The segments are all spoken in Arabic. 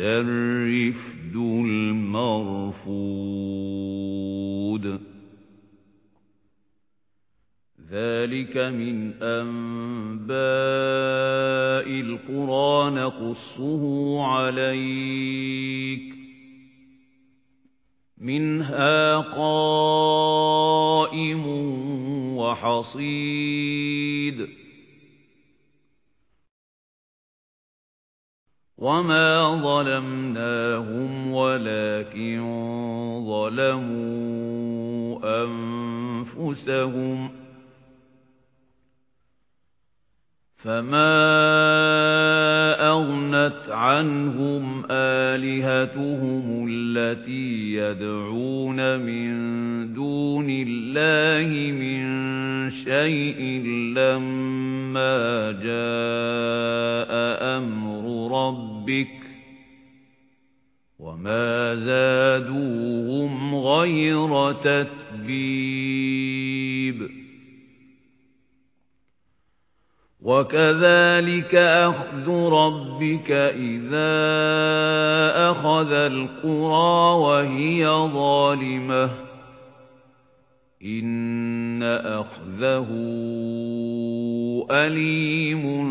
الرِّفْدُ الْمَرْفُودُ ذَلِكَ مِنْ أَنْبَاءِ الْقُرَى نَقُصُّهُ عَلَيْكَ مِنْهَا قَائِمٌ وَحَصِيدٌ وَمَا ظَلَمْنَاهُمْ وَلَكِنْ ظَلَمُوا أَنفُسَهُمْ فَمَا أَغْنَتْ عَنْهُمْ آلِهَتُهُمُ الَّتِي يَدْعُونَ مِن دُونِ اللَّهِ مِن شَيْءٍ لَّمَّا جَاءَ أَمْرُ رَبِّكَ وَمَا زَادُوهُمْ غَيْرَ تَتْبِيبٍ. وَكَذَلِكَ أَخْذُ رَبِّكَ إِذَا أَخَذَ الْقُرَى وَهِيَ ظَالِمَةٌ. إِنَّ أَخْذَهُ أَلِيمٌ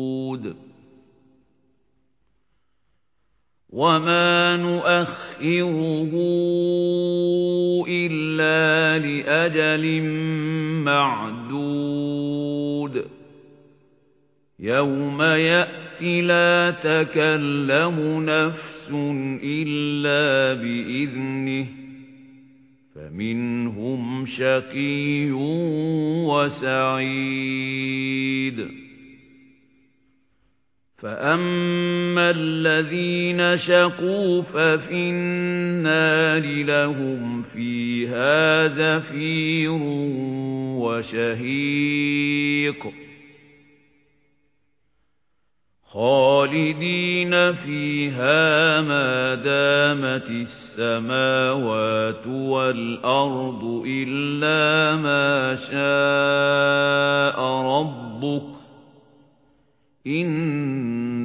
وَمَا نُؤَخِّرُهُ إِلَّا لِأَجَلٍ مَّعْدُودٍ يَوْمَ يَأْتِي لَا تَكَلَّمُ نَفْسٌ إِلَّا بِإِذْنِهِ فَمِنْهُمْ شَقِيٌّ وَسَعِيدٌ فَأَمَّا الَّذِينَ شَقُوا فَفِي النَّارِ لَهُمْ فِيهَا زَفِيرٌ وَشَهِيقٌ خَالِدِينَ فِيهَا مَا دَامَتِ السَّمَاوَاتُ وَالْأَرْضُ إِلَّا مَا شَاءَ رَبُّكَ إِنَّ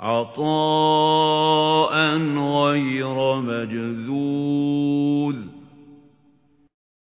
عَطَاءً غَيْرَ مَجْذُوذٍ